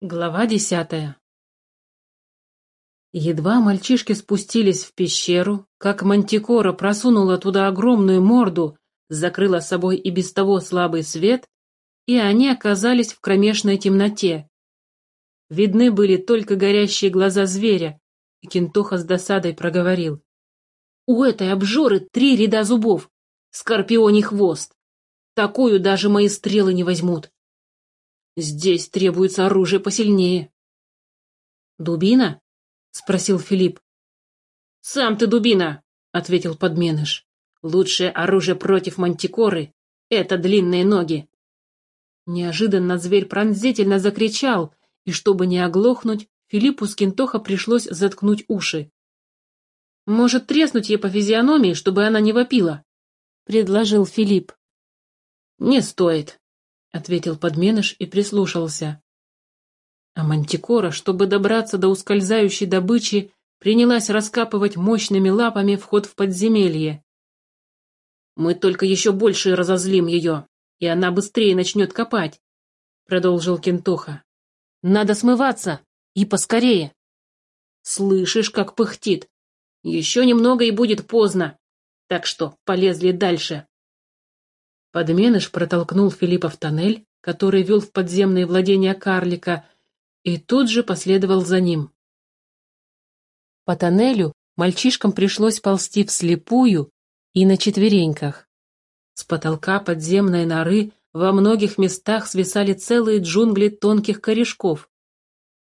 Глава десятая Едва мальчишки спустились в пещеру, как Мантикора просунула туда огромную морду, закрыла собой и без того слабый свет, и они оказались в кромешной темноте. Видны были только горящие глаза зверя, и Кентоха с досадой проговорил. «У этой обжоры три ряда зубов, скорпионий хвост. Такую даже мои стрелы не возьмут. Здесь требуется оружие посильнее. Дубина? спросил Филипп. Сам ты дубина, ответил подменыш. Лучшее оружие против мантикоры — это длинные ноги. Неожиданно зверь пронзительно закричал, и чтобы не оглохнуть, Филиппу с Кинтоха пришлось заткнуть уши. «Может, треснуть ей по физиономии, чтобы она не вопила?» — предложил Филипп. «Не стоит», — ответил подменыш и прислушался. А мантикора, чтобы добраться до ускользающей добычи, принялась раскапывать мощными лапами вход в подземелье. «Мы только еще больше разозлим ее, и она быстрее начнет копать», — продолжил Кентоха. «Надо смываться, и поскорее». «Слышишь, как пыхтит? Еще немного и будет поздно, так что полезли дальше». Подменыш протолкнул Филиппа в тоннель, который вел в подземные владения карлика, и тут же последовал за ним. По тоннелю мальчишкам пришлось ползти вслепую и на четвереньках. С потолка подземной норы во многих местах свисали целые джунгли тонких корешков.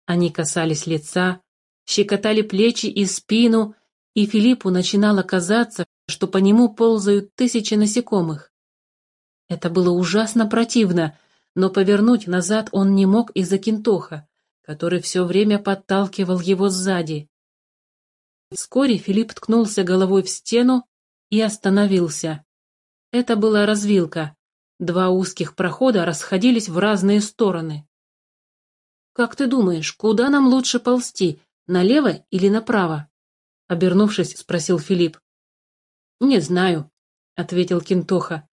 Они касались лица, щекотали плечи и спину, и Филиппу начинало казаться, что по нему ползают тысячи насекомых. Это было ужасно противно, но повернуть назад он не мог из-за кинтоха, который все время подталкивал его сзади. Вскоре Филипп ткнулся головой в стену и остановился. Это была развилка. Два узких прохода расходились в разные стороны. «Как ты думаешь, куда нам лучше ползти, налево или направо?» Обернувшись, спросил Филипп. «Не знаю», — ответил Кинтоха.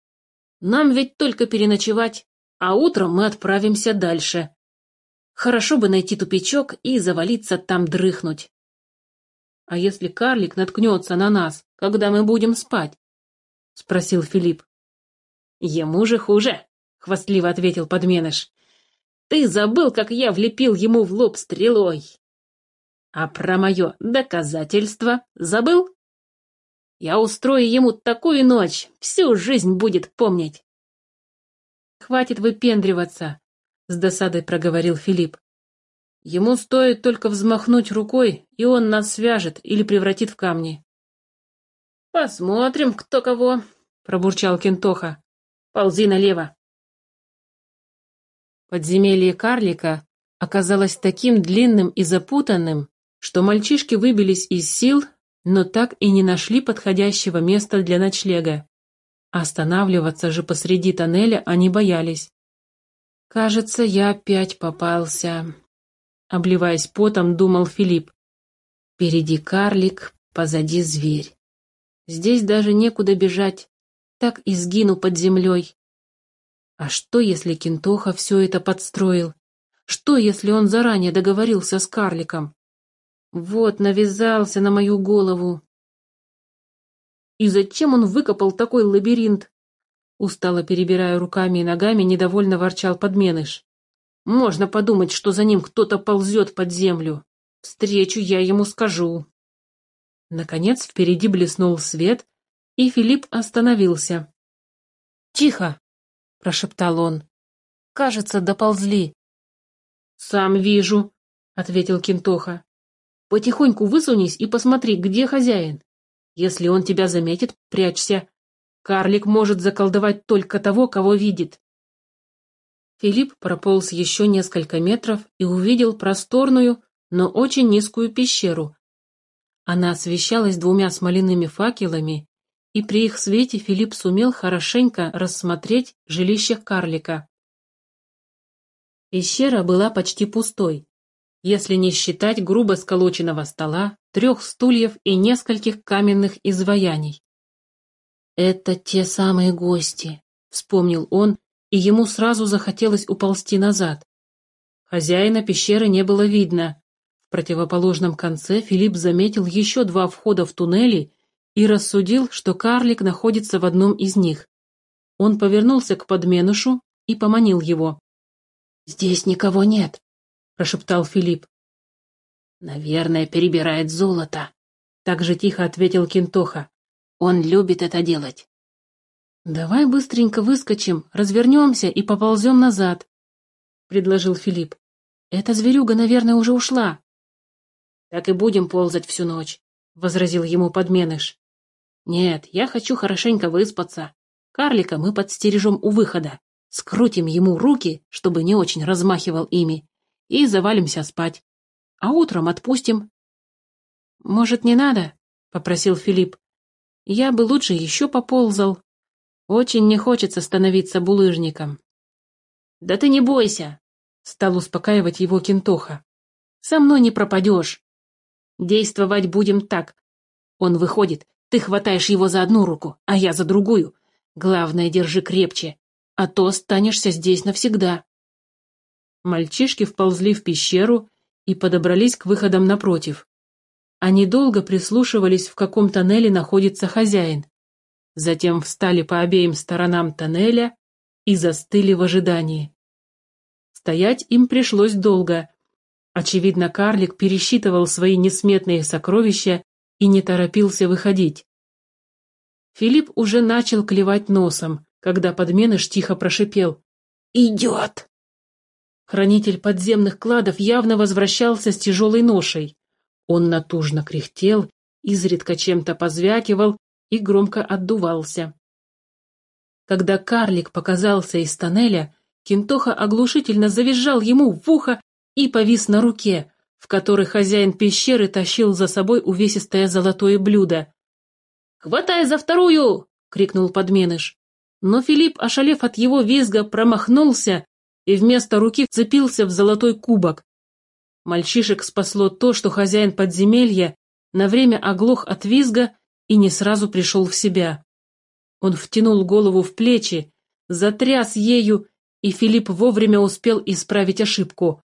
Нам ведь только переночевать, а утром мы отправимся дальше. Хорошо бы найти тупичок и завалиться там дрыхнуть. А если карлик наткнется на нас, когда мы будем спать? — спросил Филипп. Ему же хуже, — хвастливо ответил подменыш. Ты забыл, как я влепил ему в лоб стрелой. А про мое доказательство забыл? Я устрою ему такую ночь, всю жизнь будет помнить. Хватит выпендриваться, с досадой проговорил Филипп. Ему стоит только взмахнуть рукой, и он нас свяжет или превратит в камни. Посмотрим, кто кого, пробурчал Кентоха. Ползи налево. Подземелье карлика оказалось таким длинным и запутанным, что мальчишки выбились из сил но так и не нашли подходящего места для ночлега. Останавливаться же посреди тоннеля они боялись. «Кажется, я опять попался», — обливаясь потом, думал Филипп. «Впереди карлик, позади зверь. Здесь даже некуда бежать, так и сгину под землей. А что, если Кентоха все это подстроил? Что, если он заранее договорился с карликом? Вот, навязался на мою голову. И зачем он выкопал такой лабиринт? Устало перебирая руками и ногами, недовольно ворчал подменыш. Можно подумать, что за ним кто-то ползет под землю. Встречу я ему скажу. Наконец впереди блеснул свет, и Филипп остановился. «Тихо!» — прошептал он. «Кажется, доползли». «Сам вижу», — ответил Кинтоха. Потихоньку высунись и посмотри, где хозяин. Если он тебя заметит, прячься. Карлик может заколдовать только того, кого видит. Филипп прополз еще несколько метров и увидел просторную, но очень низкую пещеру. Она освещалась двумя смоляными факелами, и при их свете Филипп сумел хорошенько рассмотреть жилище карлика. Пещера была почти пустой если не считать грубо сколоченного стола, трех стульев и нескольких каменных изваяний. «Это те самые гости», — вспомнил он, и ему сразу захотелось уползти назад. Хозяина пещеры не было видно. В противоположном конце Филипп заметил еще два входа в туннели и рассудил, что карлик находится в одном из них. Он повернулся к подменышу и поманил его. «Здесь никого нет», — прошептал Филипп. «Наверное, перебирает золото», — так же тихо ответил Кентоха. «Он любит это делать». «Давай быстренько выскочим, развернемся и поползем назад», — предложил Филипп. «Эта зверюга, наверное, уже ушла». «Так и будем ползать всю ночь», — возразил ему подменыш. «Нет, я хочу хорошенько выспаться. Карлика мы подстережем у выхода, скрутим ему руки, чтобы не очень размахивал ими, и завалимся спать. А утром отпустим». «Может, не надо?» — попросил Филипп. «Я бы лучше еще поползал. Очень не хочется становиться булыжником». «Да ты не бойся!» — стал успокаивать его Кентоха. «Со мной не пропадешь. Действовать будем так. Он выходит, ты хватаешь его за одну руку, а я за другую. Главное, держи крепче, а то останешься здесь навсегда». Мальчишки вползли в пещеру и подобрались к выходам напротив. Они долго прислушивались, в каком тоннеле находится хозяин. Затем встали по обеим сторонам тоннеля и застыли в ожидании. Стоять им пришлось долго. Очевидно, карлик пересчитывал свои несметные сокровища и не торопился выходить. Филипп уже начал клевать носом, когда подменыш тихо прошипел. «Идет!» Хранитель подземных кладов явно возвращался с тяжелой ношей. Он натужно кряхтел, изредка чем-то позвякивал и громко отдувался. Когда карлик показался из тоннеля, Кентоха оглушительно завизжал ему в ухо и повис на руке, в которой хозяин пещеры тащил за собой увесистое золотое блюдо. «Хватай за вторую!» — крикнул подменыш. Но Филипп, ошалев от его визга, промахнулся и вместо руки вцепился в золотой кубок. Мальчишек спасло то, что хозяин подземелья на время оглох от визга и не сразу пришел в себя. Он втянул голову в плечи, затряс ею, и Филипп вовремя успел исправить ошибку.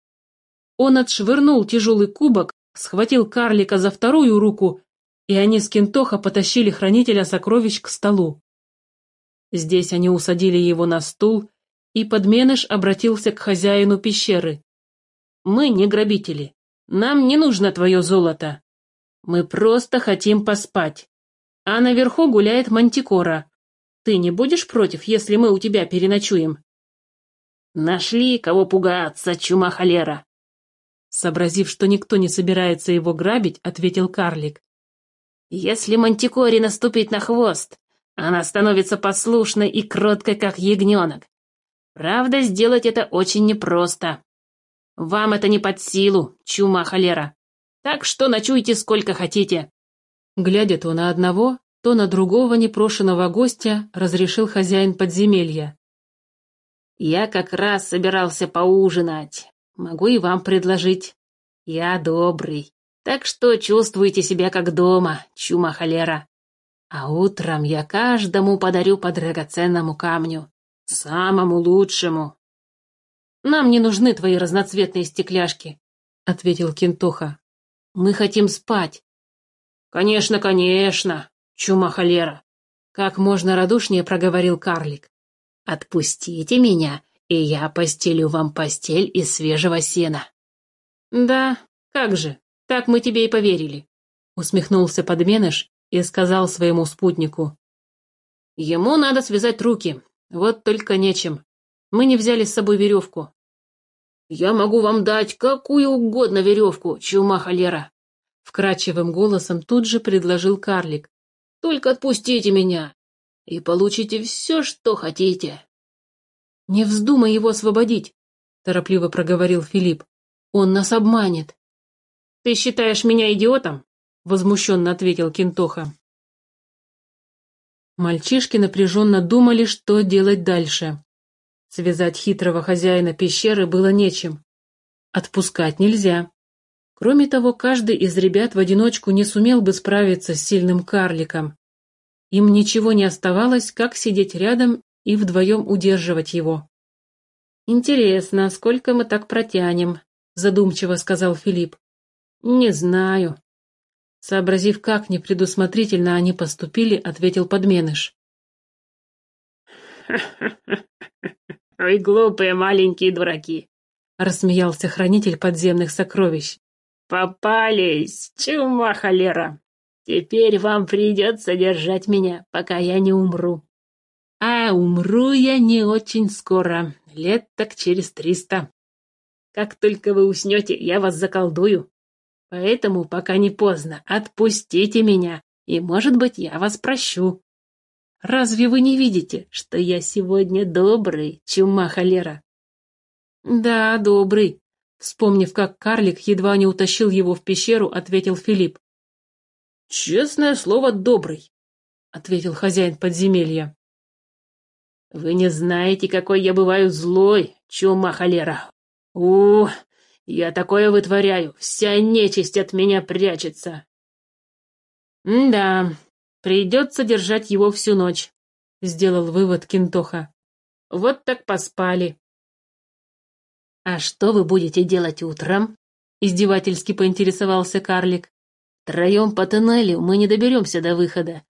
Он отшвырнул тяжелый кубок, схватил карлика за вторую руку, и они с Кентоха потащили хранителя сокровищ к столу. Здесь они усадили его на стул, и подменыш обратился к хозяину пещеры. «Мы не грабители. Нам не нужно твое золото. Мы просто хотим поспать. А наверху гуляет мантикора. Ты не будешь против, если мы у тебя переночуем?» «Нашли, кого пугаться, чума холера!» Сообразив, что никто не собирается его грабить, ответил карлик. «Если мантикоре наступить на хвост, она становится послушной и кроткой, как ягненок. Правда, сделать это очень непросто. Вам это не под силу, чума холера. Так что ночуйте сколько хотите. Глядя то на одного, то на другого непрошенного гостя, разрешил хозяин подземелья. Я как раз собирался поужинать. Могу и вам предложить. Я добрый. Так что чувствуйте себя как дома, чума холера. А утром я каждому подарю по драгоценному камню. Самому лучшему. Нам не нужны твои разноцветные стекляшки, ответил Кентоха. Мы хотим спать. Конечно, конечно, чума холера. Как можно радушнее проговорил карлик. Отпустите меня, и я постелю вам постель из свежего сена. Да, как же, так мы тебе и поверили, усмехнулся подменыш и сказал своему спутнику. Ему надо связать руки, вот только нечем. Мы не взяли с собой веревку. Я могу вам дать какую угодно веревку, чума холера. Вкрадчивым голосом тут же предложил карлик. Только отпустите меня, и получите все, что хотите. «Не вздумай его освободить», — торопливо проговорил Филипп. «Он нас обманет». «Ты считаешь меня идиотом?» — возмущенно ответил Кентоха. Мальчишки напряженно думали, что делать дальше. Связать хитрого хозяина пещеры было нечем. Отпускать нельзя. Кроме того, каждый из ребят в одиночку не сумел бы справиться с сильным карликом. Им ничего не оставалось, как сидеть рядом и вдвоем удерживать его. «Интересно, сколько мы так протянем?» — задумчиво сказал Филипп. «Не знаю». Сообразив, как непредусмотрительно они поступили, ответил подменыш. «Вы глупые маленькие дураки!» — рассмеялся хранитель подземных сокровищ. «Попались! Чума холера! Теперь вам придется держать меня, пока я не умру». «А умру я не очень скоро, лет так через триста. Как только вы уснете, я вас заколдую. Поэтому, пока не поздно, отпустите меня, и, может быть, я вас прощу». Разве вы не видите, что я сегодня добрый, чума холера? Да, добрый. Вспомнив, как карлик едва не утащил его в пещеру, ответил Филипп. Честное слово, добрый, ответил хозяин подземелья. Вы не знаете, какой я бываю злой, чума холера. У, я такое вытворяю, вся нечисть от меня прячется. да, Придется держать его всю ночь, — сделал вывод Кинтоха. Вот так поспали. — А что вы будете делать утром? — издевательски поинтересовался карлик. — Троем по тоннелю мы не доберемся до выхода,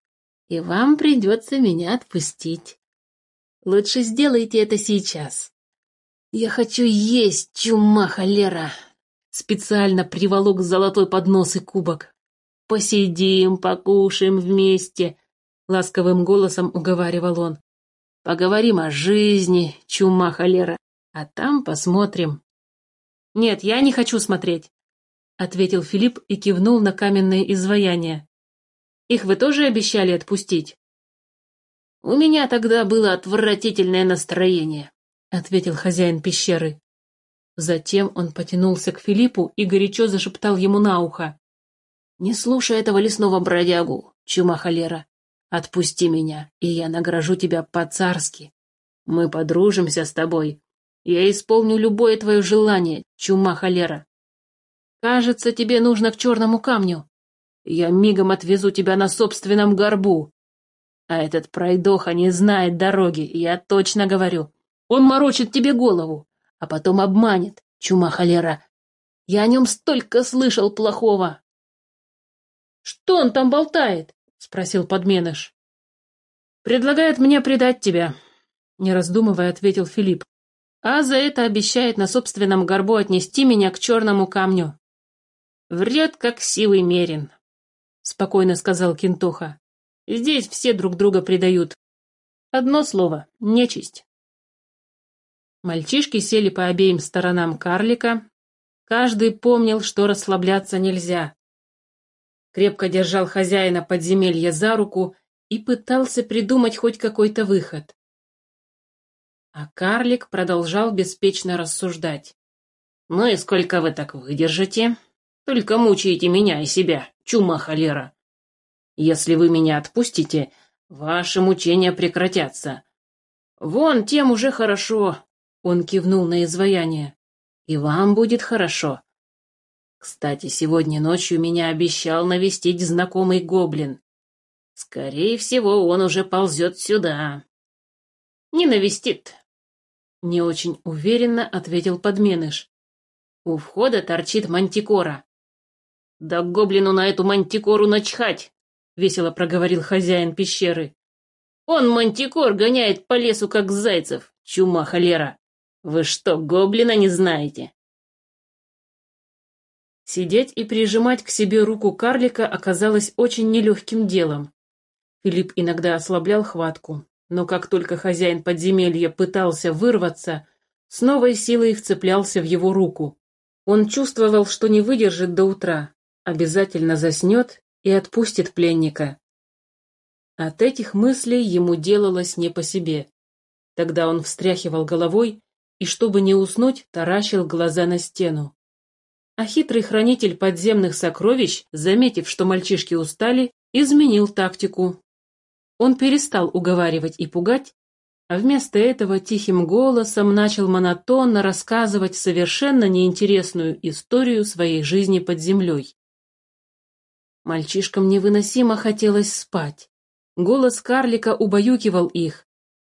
и вам придется меня отпустить. Лучше сделайте это сейчас. Я хочу есть, чума холера. Специально приволок золотой поднос и кубок. «Посидим, покушаем вместе», — ласковым голосом уговаривал он. «Поговорим о жизни, чума холера, а там посмотрим». «Нет, я не хочу смотреть», — ответил Филипп и кивнул на каменное изваяние. «Их вы тоже обещали отпустить?» «У меня тогда было отвратительное настроение», — ответил хозяин пещеры. Затем он потянулся к Филиппу и горячо зашептал ему на ухо. Не слушай этого лесного бродягу, чума холера. Отпусти меня, и я награжу тебя по-царски. Мы подружимся с тобой. Я исполню любое твое желание, чума холера. Кажется, тебе нужно к черному камню. Я мигом отвезу тебя на собственном горбу. А этот пройдоха не знает дороги, я точно говорю. Он морочит тебе голову, а потом обманет, чума холера. Я о нем столько слышал плохого. «Что он там болтает?» — спросил подменыш. «Предлагает мне предать тебя», — не раздумывая ответил Филипп. «А за это обещает на собственном горбу отнести меня к черному камню». «Врет, как сивый мерин», — спокойно сказал Кинтоха. «Здесь все друг друга предают. Одно слово — нечисть». Мальчишки сели по обеим сторонам карлика. Каждый помнил, что расслабляться нельзя крепко держал хозяина подземелья за руку и пытался придумать хоть какой-то выход. А карлик продолжал беспечно рассуждать. «Ну и сколько вы так выдержите? Только мучаете меня и себя, чума холера. Если вы меня отпустите, ваши мучения прекратятся. Вон тем уже хорошо», — он кивнул на изваяние. «И вам будет хорошо. Кстати, сегодня ночью меня обещал навестить знакомый гоблин. Скорее всего, он уже ползет сюда. Не навестит. Не очень уверенно ответил подменыш. У входа торчит мантикора. Да гоблину на эту мантикору начхать, весело проговорил хозяин пещеры. Он мантикор гоняет по лесу, как зайцев, чума холера. Вы что, гоблина не знаете? Сидеть и прижимать к себе руку карлика оказалось очень нелегким делом. Филипп иногда ослаблял хватку, но как только хозяин подземелья пытался вырваться, с новой силой вцеплялся в его руку. Он чувствовал, что не выдержит до утра, обязательно заснет и отпустит пленника. От этих мыслей ему делалось не по себе. Тогда он встряхивал головой и, чтобы не уснуть, таращил глаза на стену. А хитрый хранитель подземных сокровищ, заметив, что мальчишки устали, изменил тактику. Он перестал уговаривать и пугать, а вместо этого тихим голосом начал монотонно рассказывать совершенно неинтересную историю своей жизни под землей. Мальчишкам невыносимо хотелось спать. Голос карлика убаюкивал их,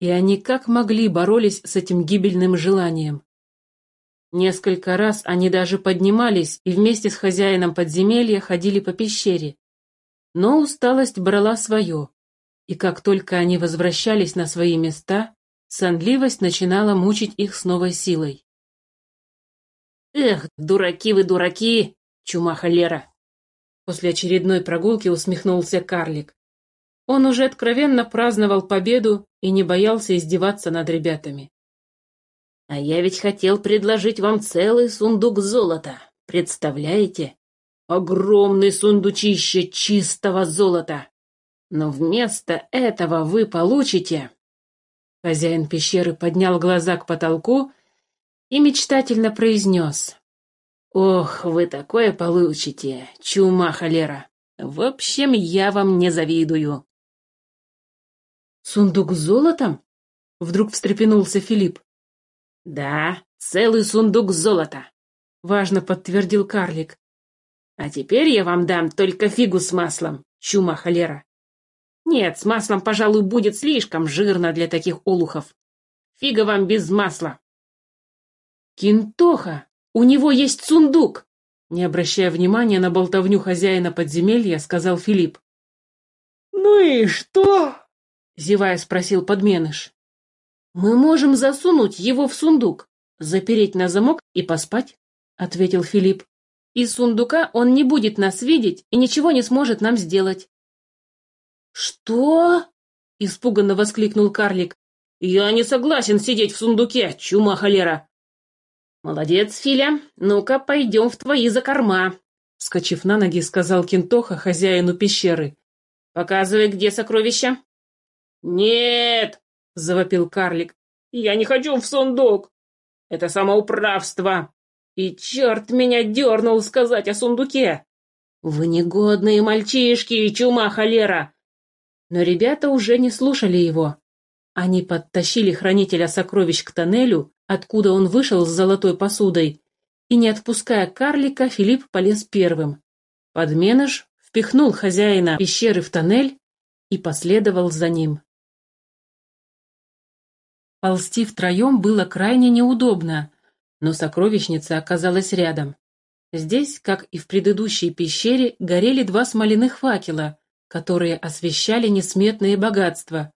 и они как могли боролись с этим гибельным желанием. Несколько раз они даже поднимались и вместе с хозяином подземелья ходили по пещере. Но усталость брала свое, и как только они возвращались на свои места, сонливость начинала мучить их с новой силой. «Эх, дураки вы, дураки!» — чума холера. После очередной прогулки усмехнулся карлик. Он уже откровенно праздновал победу и не боялся издеваться над ребятами. А я ведь хотел предложить вам целый сундук золота. Представляете? Огромный сундучище чистого золота. Но вместо этого вы получите... Хозяин пещеры поднял глаза к потолку и мечтательно произнес. «Ох, вы такое получите, чума холера! В общем, я вам не завидую!» «Сундук с золотом?» — вдруг встрепенулся Филипп. «Да, целый сундук золота», — важно подтвердил карлик. «А теперь я вам дам только фигу с маслом, чума холера. Нет, с маслом, пожалуй, будет слишком жирно для таких олухов. Фига вам без масла». «Кинтоха, у него есть сундук!» Не обращая внимания на болтовню хозяина подземелья, сказал Филипп. «Ну и что?» — зевая спросил подменыш. «Мы можем засунуть его в сундук, запереть на замок и поспать», — ответил Филипп. «Из сундука он не будет нас видеть и ничего не сможет нам сделать». «Что?» — испуганно воскликнул карлик. «Я не согласен сидеть в сундуке, чума холера!» «Молодец, Филя, ну-ка пойдем в твои закорма!» Скочив на ноги, сказал Кентоха хозяину пещеры. «Показывай, где сокровища!» «Нет!» — завопил карлик. «Я не хочу в сундук! Это самоуправство! И черт меня дернул сказать о сундуке! Вы негодные мальчишки, чума холера!» Но ребята уже не слушали его. Они подтащили хранителя сокровищ к тоннелю, откуда он вышел с золотой посудой, и, не отпуская карлика, Филипп полез первым. Подменыш впихнул хозяина пещеры в тоннель и последовал за ним. Ползти втроем было крайне неудобно, но сокровищница оказалась рядом. Здесь, как и в предыдущей пещере, горели два смоляных факела, которые освещали несметные богатства.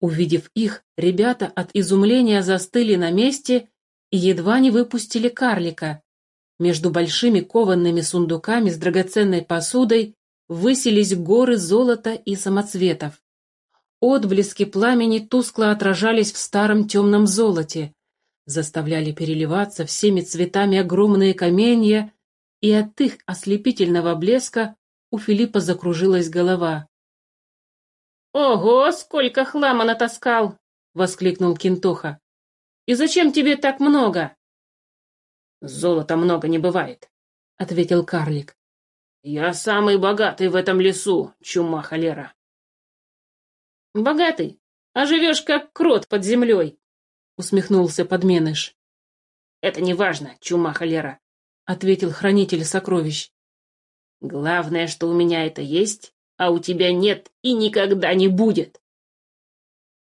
Увидев их, ребята от изумления застыли на месте и едва не выпустили карлика. Между большими кованными сундуками с драгоценной посудой высились горы золота и самоцветов. Отблески пламени тускло отражались в старом темном золоте, заставляли переливаться всеми цветами огромные каменья, и от их ослепительного блеска у Филиппа закружилась голова. «Ого, сколько хлама натаскал!» — воскликнул Кинтоха. «И зачем тебе так много?» «Золота много не бывает», — ответил карлик. «Я самый богатый в этом лесу, чума холера». «Богатый, а живешь как крот под землей», — усмехнулся подменыш. «Это не важно, чума холера», — ответил хранитель сокровищ. «Главное, что у меня это есть, а у тебя нет и никогда не будет».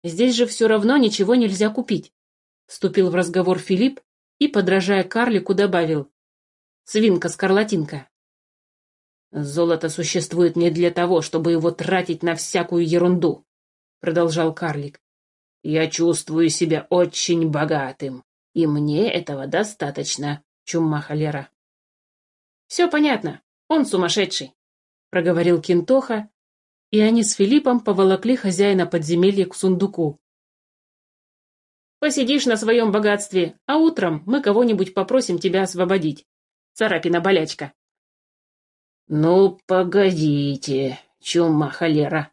«Здесь же все равно ничего нельзя купить», — вступил в разговор Филипп и, подражая карлику, добавил. «Свинка-скарлатинка». «Золото существует не для того, чтобы его тратить на всякую ерунду», продолжал карлик. «Я чувствую себя очень богатым, и мне этого достаточно, чумма холера». «Все понятно, он сумасшедший», — проговорил Кинтоха, и они с Филиппом поволокли хозяина подземелья к сундуку. «Посидишь на своем богатстве, а утром мы кого-нибудь попросим тебя освободить. Царапина-болячка». «Ну, погодите, чума холера», —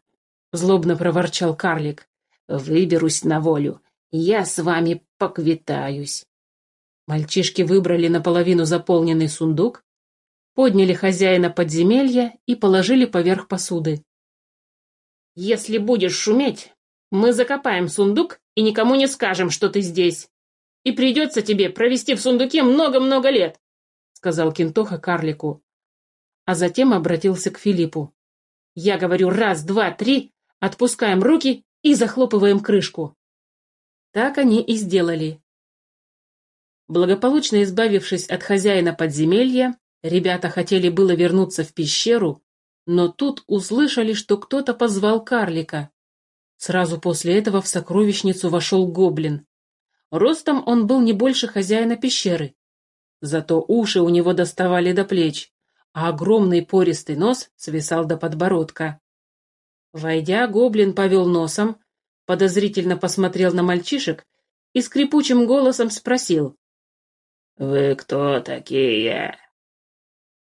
злобно проворчал карлик. «Выберусь на волю. Я с вами поквитаюсь». Мальчишки выбрали наполовину заполненный сундук, подняли хозяина подземелья и положили поверх посуды. «Если будешь шуметь, мы закопаем сундук и никому не скажем, что ты здесь. И придется тебе провести в сундуке много-много лет», — сказал Кентоха карлику. А затем обратился к Филиппу. «Я говорю раз, два, три, Отпускаем руки и захлопываем крышку. Так они и сделали. Благополучно избавившись от хозяина подземелья, ребята хотели было вернуться в пещеру, но тут услышали, что кто-то позвал карлика. Сразу после этого в сокровищницу вошел гоблин. Ростом он был не больше хозяина пещеры. Зато уши у него доставали до плеч, а огромный пористый нос свисал до подбородка. Войдя, гоблин повел носом, подозрительно посмотрел на мальчишек и скрипучим голосом спросил. «Вы кто такие?»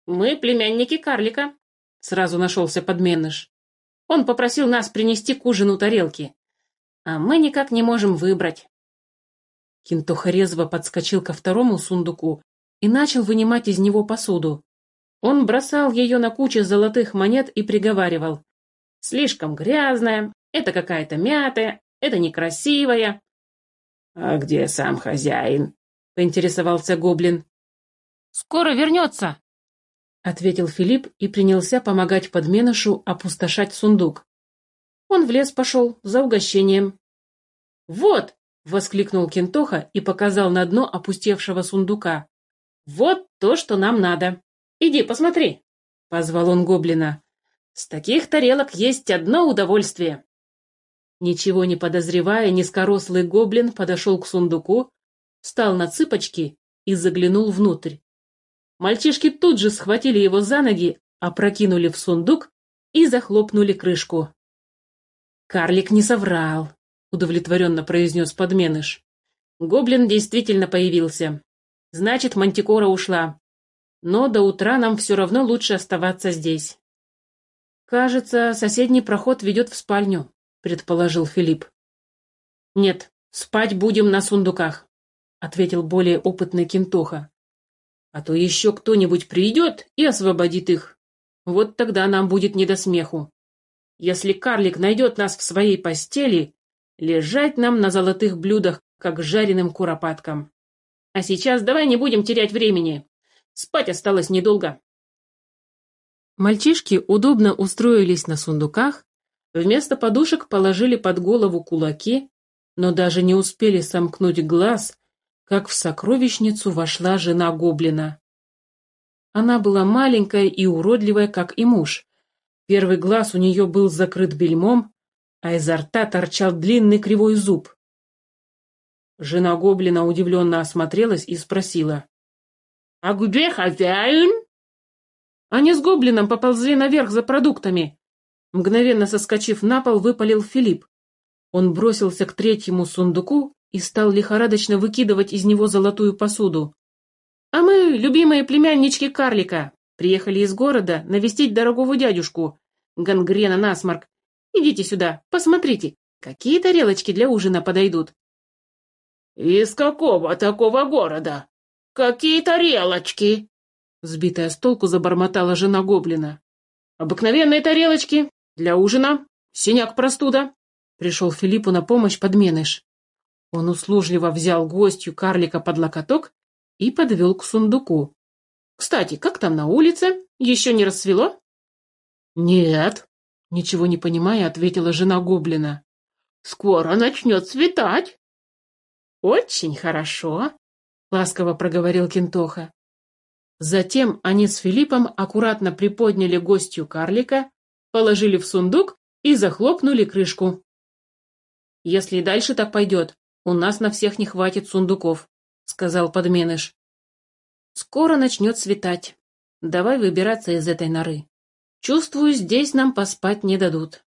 «Мы племянники карлика», — сразу нашелся подменыш. «Он попросил нас принести к ужину тарелки, а мы никак не можем выбрать». Кинтоха резво подскочил ко второму сундуку и начал вынимать из него посуду. Он бросал ее на кучу золотых монет и приговаривал. «Слишком грязная, это какая-то мятая, это некрасивая». «А где сам хозяин?» — поинтересовался гоблин. «Скоро вернется», — ответил Филипп и принялся помогать подменышу опустошать сундук. Он в лес пошел за угощением. «Вот!» — воскликнул Кентоха и показал на дно опустевшего сундука. «Вот то, что нам надо. Иди, посмотри!» — позвал он гоблина. «С таких тарелок есть одно удовольствие!» Ничего не подозревая, низкорослый гоблин подошел к сундуку, встал на цыпочки и заглянул внутрь. Мальчишки тут же схватили его за ноги, опрокинули в сундук и захлопнули крышку. «Карлик не соврал», — удовлетворенно произнес подменыш. «Гоблин действительно появился. Значит, Мантикора ушла. Но до утра нам все равно лучше оставаться здесь». «Кажется, соседний проход ведет в спальню», — предположил Филипп. «Нет, спать будем на сундуках», — ответил более опытный Кентоха. «А то еще кто-нибудь придет и освободит их. Вот тогда нам будет не до смеху. Если карлик найдет нас в своей постели, лежать нам на золотых блюдах, как жареным куропаткам. А сейчас давай не будем терять времени. Спать осталось недолго». Мальчишки удобно устроились на сундуках, вместо подушек положили под голову кулаки, но даже не успели сомкнуть глаз, как в сокровищницу вошла жена гоблина. Она была маленькая и уродливая, как и муж. Первый глаз у нее был закрыт бельмом, а изо рта торчал длинный кривой зуб. Жена гоблина удивленно осмотрелась и спросила. — А где хозяин? Они с гоблином поползли наверх за продуктами. Мгновенно соскочив на пол, выпалил Филипп. Он бросился к третьему сундуку и стал лихорадочно выкидывать из него золотую посуду. «А мы, любимые племяннички карлика, приехали из города навестить дорогого дядюшку. Гангрена насморк. Идите сюда, посмотрите, какие тарелочки для ужина подойдут». «Из какого такого города? Какие тарелочки?» Сбитая с толку забормотала жена гоблина. «Обыкновенные тарелочки, для ужина, синяк-простуда». Пришел Филиппу на помощь подменыш. Он услужливо взял гостью карлика под локоток и подвел к сундуку. «Кстати, как там на улице? Еще не рассвело?» «Нет», — ничего не понимая, ответила жена гоблина. «Скоро начнет светать». «Очень хорошо», — ласково проговорил Кентоха. Затем они с Филиппом аккуратно приподняли гостью карлика, положили в сундук и захлопнули крышку. «Если и дальше так пойдет, у нас на всех не хватит сундуков», — сказал подменыш. «Скоро начнет светать. Давай выбираться из этой норы. Чувствую, здесь нам поспать не дадут».